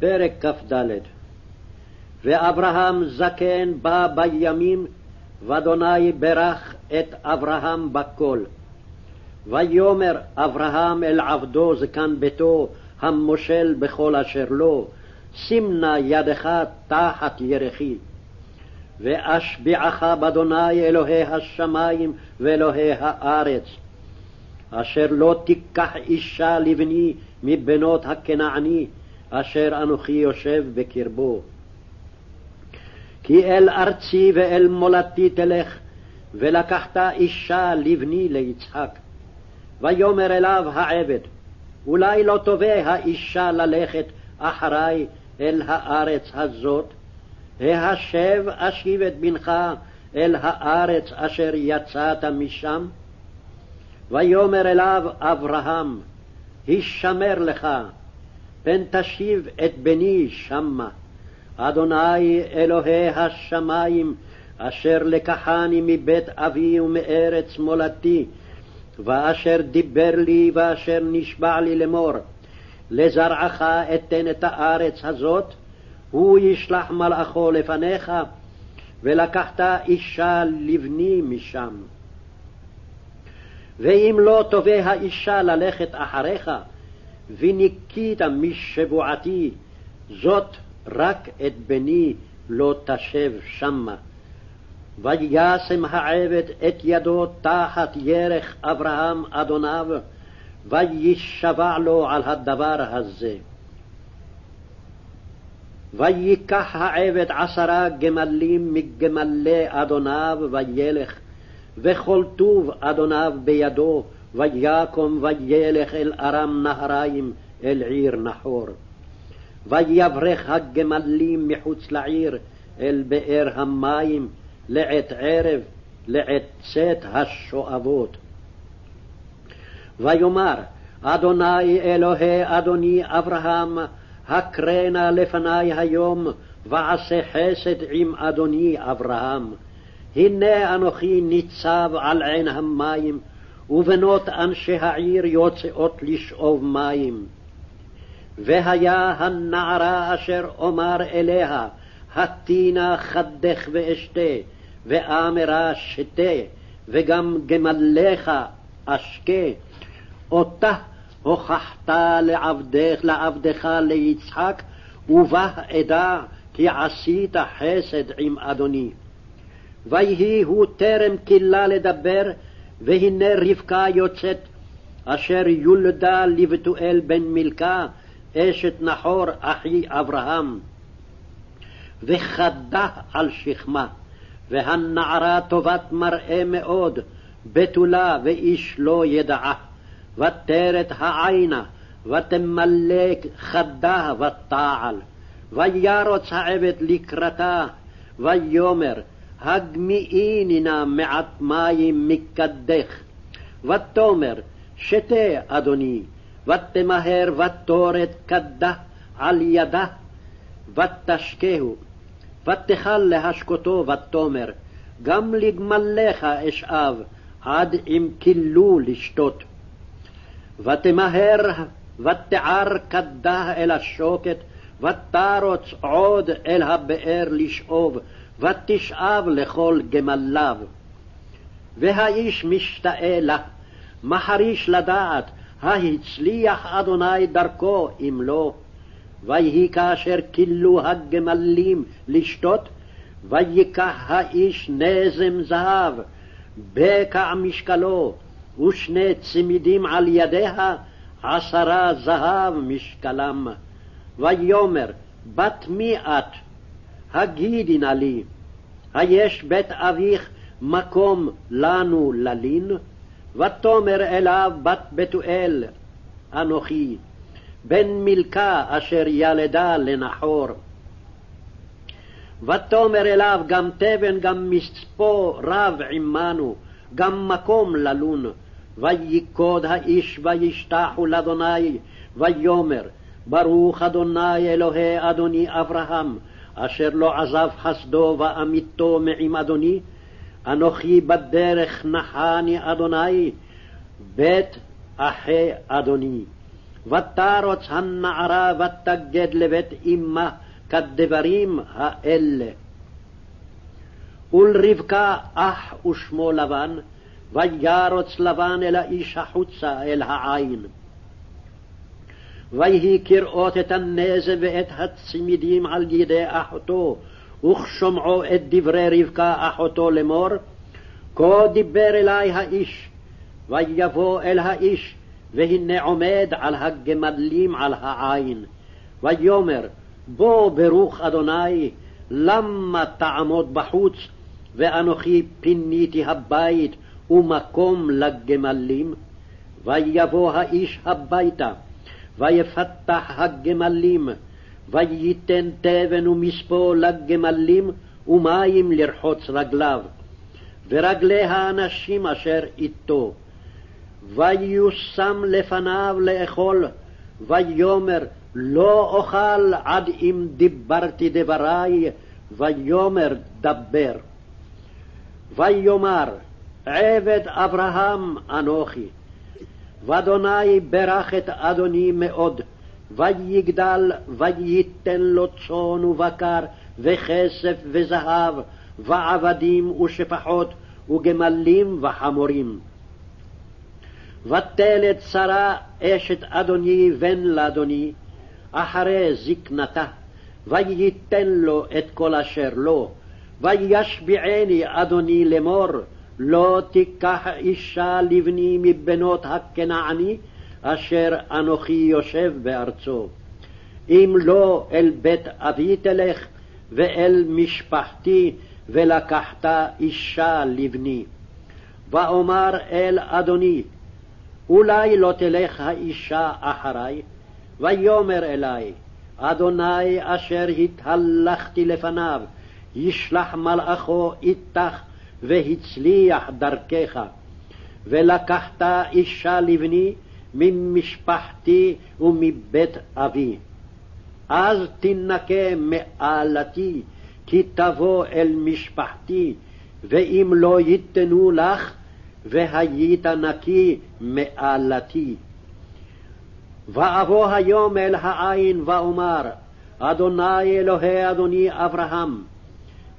פרק כ"ד ואברהם זקן בא בימים, ואדוני ברך את אברהם בכל. ויאמר אברהם אל עבדו זקן ביתו, המושל בכל אשר לו, שים נא ידך תחת ירכי. ואשביעך באדוני אלוהי השמים ואלוהי הארץ, אשר לא תיקח אישה לבני מבנות הכנעני, אשר אנוכי יושב בקרבו. כי אל ארצי ואל מולדתי תלך, ולקחת אישה לבני ליצחק. ויאמר אליו העבד, אולי לא תובע האישה ללכת אחרי אל הארץ הזאת? ההשב אשיב את בנך אל הארץ אשר יצאת משם? ויאמר אליו אברהם, הישמר לך, פן תשיב את בני שמה. אדוני אלוהי השמים, אשר לקחני מבית אבי ומארץ מולדתי, ואשר דיבר לי ואשר נשבע לי לאמור, לזרעך אתן את הארץ הזאת, הוא ישלח מלאכו לפניך, ולקחת אישה לבני משם. ואם לא תובע האישה ללכת אחריך, וניקית משבועתי, זאת רק את בני לא תשב שמה. וישם העבד את ידו תחת ירך אברהם אדוניו, וישבע לו על הדבר הזה. ויקח העבד עשרה גמלים מגמלי אדוניו וילך, וכל טוב אדוניו בידו, ויקום וילך אל ארם נהריים, אל עיר נחור. ויברך הגמלים מחוץ לעיר, אל באר המים, לעת ערב, לעת צאת השואבות. ויאמר, אדוני אלוהי אדוני אברהם, הקרנה לפני היום, ועשה חסד עם אדוני אברהם. הנה אנוכי ניצב על עין המים, ובנות אנשי העיר יוצאות לשאוב מים. והיה הנערה אשר אומר אליה, התינה חדך ואשתה, ואמרה שתה, וגם גמליך אשקה, אותה הוכחת לעבדך, לעבדך ליצחק, ובה אדע כי עשית חסד עם אדוני. ויהי הוא טרם כלה לדבר, והנה רבקה יוצאת, אשר יולדה לבתואל בן מילכה, אשת נחור אחי אברהם. וחדה על שכמה, והנערה טובת מראה מאוד, בתולה ואיש לא ידעה. ותרת העינה, ותמלא חדה ותעל. וירוץ העבד לקראתה, ויאמר, הגמיאיני נא מעט מים מקדך. ותאמר, שתה, אדוני, ותמהר ותורת כדה על ידה, ותשקהו. ותכל להשקותו, ותאמר, גם לגמליך אשאב, עד אם כילו לשתות. ותמהר ותער כדה אל השוקת, ותרוץ עוד אל הבאר לשאוב, ותשאב לכל גמליו. והאיש משתאה לה, מחריש לדעת, ההצליח אדוני דרכו, אם לא. ויהי כאשר כילו הגמלים לשתות, ויקח האיש נזם זהב, בקע משקלו, ושני צמידים על ידיה, עשרה זהב משקלם. ויאמר, בת מי את? הגידי נא לי, היש בית אביך מקום לנו ללין? ותאמר אליו בת בתואל, אנוכי, בן מילכה אשר ילדה לנחור. ותאמר אליו גם תבן גם מצפו רב עמנו, גם מקום ללון. ויקוד האיש וישתחו לאדוני, ויאמר, ברוך אדוני אלוהי אדוני אברהם, אשר לא עזב חסדו ואמיתו מעם אדוני, אנוכי בדרך נחני אדוני, בית אחי אדוני. ותרוץ הנערה ותגד לבית אמה כדברים האלה. ולרבקה אח ושמו לבן, וירוץ לבן אל האיש החוצה אל העין. ויהי כראות את הנזם ואת הצמידים על ידי אחותו, וכשומעו את דברי רבקה אחותו לאמור, כה דיבר אלי האיש, ויבוא אל האיש, והנה עומד על הגמלים על העין. ויאמר, בוא ברוך אדוני, למה תעמוד בחוץ, ואנוכי פיניתי הבית ומקום לגמלים? ויבוא האיש הביתה, ויפתח הגמלים, וייתן תבן ומספו לגמלים, ומים לרחוץ רגליו, ורגלי האנשים אשר איתו. ויושם לפניו לאכול, ויאמר לא אוכל עד אם דיברתי דברי, ויאמר דבר. ויאמר עבד אברהם אנוכי, ואדוני ברך את אדוני מאוד, ויגדל וייתן לו צאן ובקר, וכסף וזהב, ועבדים ושפחות, וגמלים וחמורים. ותלת שרה אשת אדוני בן לאדוני, אחרי זקנתה, וייתן לו את כל אשר לו, וישביעני אדוני לאמור, לא תיקח אישה לבני מבנות הכנעני, אשר אנוכי יושב בארצו. אם לא אל בית אבי תלך, ואל משפחתי, ולקחת אישה לבני. ואומר אל אדוני, אולי לא תלך האישה אחרי? ויאמר אלי, אדוני אשר התהלכתי לפניו, ישלח מלאכו איתך, והצליח דרכך. ולקחת אישה לבני ממשפחתי ומבית אבי. אז תנקה מעלתי, כי תבוא אל משפחתי, ואם לא ייתנו לך, והיית נקי מעלתי. ואבוא היום אל העין ואומר, אדוני אלוהי אדוני אברהם,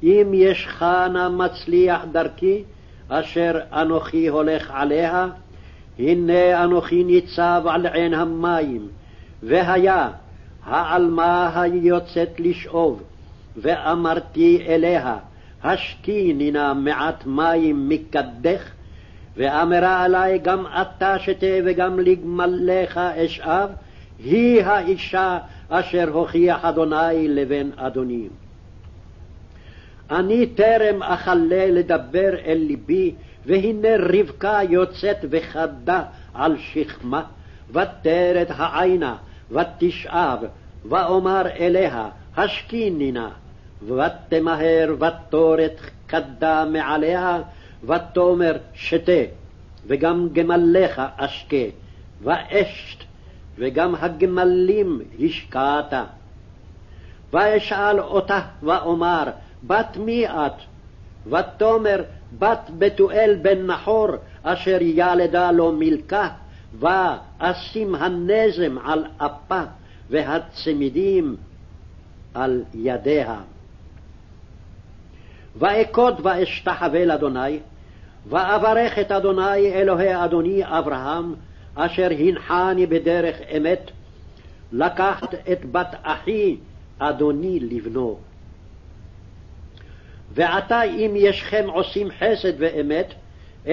אם ישך נא מצליח דרכי, אשר אנוכי הולך עליה, הנה אנוכי ניצב על עין המים, והיה העלמה היוצאת לשאוב, ואמרתי אליה, השקיני נא מעט מים מקדך, ואמרה עלי גם אתה שתה וגם לגמליך אשאב, היא האישה אשר הוכיח אדוני לבן אדוני. אני טרם אכלה לדבר אל ליבי, והנה רבקה יוצאת וחדה על שכמה, ותרת העינה, ותשאב, ואומר אליה, השקיני נא, ותמהר ותורת כדה מעליה, ותאמר שתה, וגם גמליך אשקה, ואשת, וגם הגמלים השקעת. ואשאל אותה ואומר, בת מי את? ותאמר, בת בתואל בן נחור, אשר ילדה לו מלכה, ואשים הנזם על אפה, והצמידים על ידיה. ואכוד ואשתחווה לאדוני, ואברך את אדוני אלוהי אדוני אברהם, אשר הנחני בדרך אמת, לקחת את בת אחי אדוני לבנו. ועתה אם ישכם עושים חסד ואמת,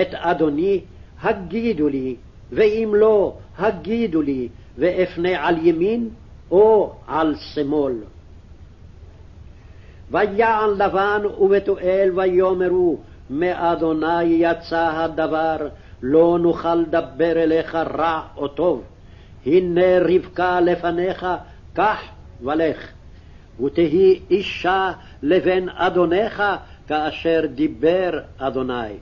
את אדוני הגידו לי, ואם לא, הגידו לי, ואפנה על ימין או על שמאל. ויען לבן ובתואל ויאמרו, מאדוני יצא הדבר, לא נוכל דבר אליך רע או טוב. הנה רבקה לפניך, קח ולך. ותהי אישה לבן אדונך, כאשר דיבר אדוני.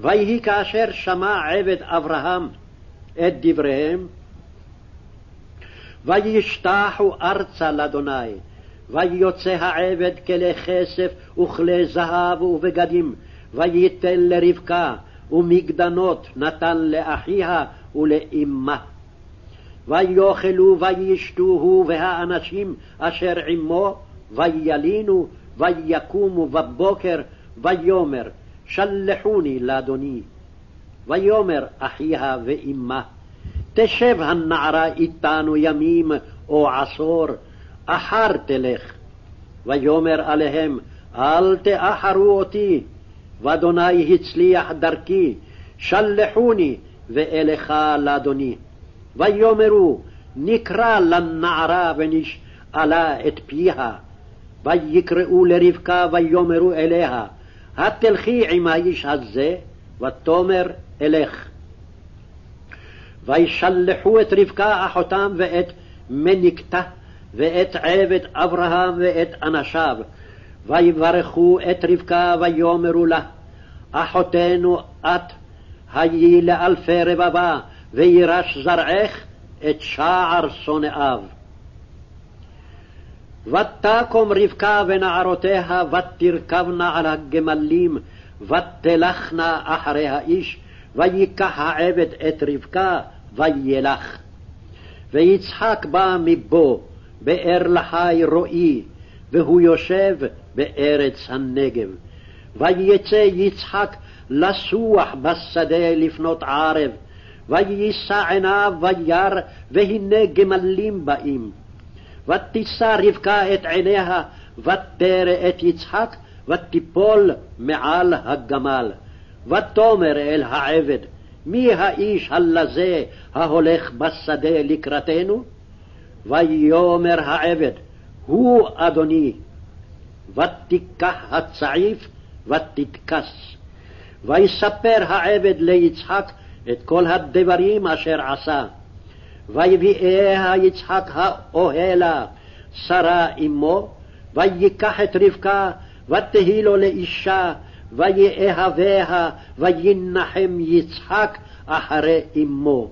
ויהי כאשר שמע עבד אברהם את דבריהם, וישתחו ארצה לאדוני, ויוצא העבד כלי כסף וכלי זהב ובגדים, וייתן לרבקה, ומגדנות נתן לאחיה ולאמה. ויאכלו וישתו הוא והאנשים אשר עמו, וילינו, ויקומו בבוקר, ויאמר, שלחוני לאדוני. ויאמר אחיה ואמה, תשב הנערה איתנו ימים או עשור, אחר תלך. ויאמר עליהם, אל תאחרו אותי, ואדוני הצליח דרכי, שלחוני ואלכה לאדוני. ויאמרו, נקרא לנערה ונשאלה את פיה. ויקראו לרבקה ויאמרו אליה, התלכי עם האיש הזה, ותאמר אלך. וישלחו את רבקה אחותם ואת מניקתה, ואת עבד אברהם ואת אנשיו, ויברכו את רבקה ויאמרו לה, אחותנו את, היי לאלפי רבבה, וירש זרעך את שער שונאיו. ותקום רבקה ונערותיה, ותרכבנה על הגמלים, ותלכנה אחרי האיש, ויקח העבד את רבקה, וילך. ויצחק בא מבו, באר לחי רועי, והוא יושב בארץ הנגב. ויצא יצחק לסוח בשדה לפנות ערב, ויישא עיניו וירא, והנה גמלים באים. ותישא רבקה את עיניה, ותרא את יצחק, ותיפול מעל הגמל. ותאמר אל העבד, מי האיש הלזה ההולך בשדה לקראתנו? ויאמר העבד, הוא אדוני. ותיקח הצעיף ותתכס. ויספר העבד ליצחק את כל הדברים אשר עשה. ויביאה יצחק האוהלה, שרה אמו, ויקח את רבקה, ותהי לו לאישה, ויאהביה, וינחם יצחק אחרי אמו.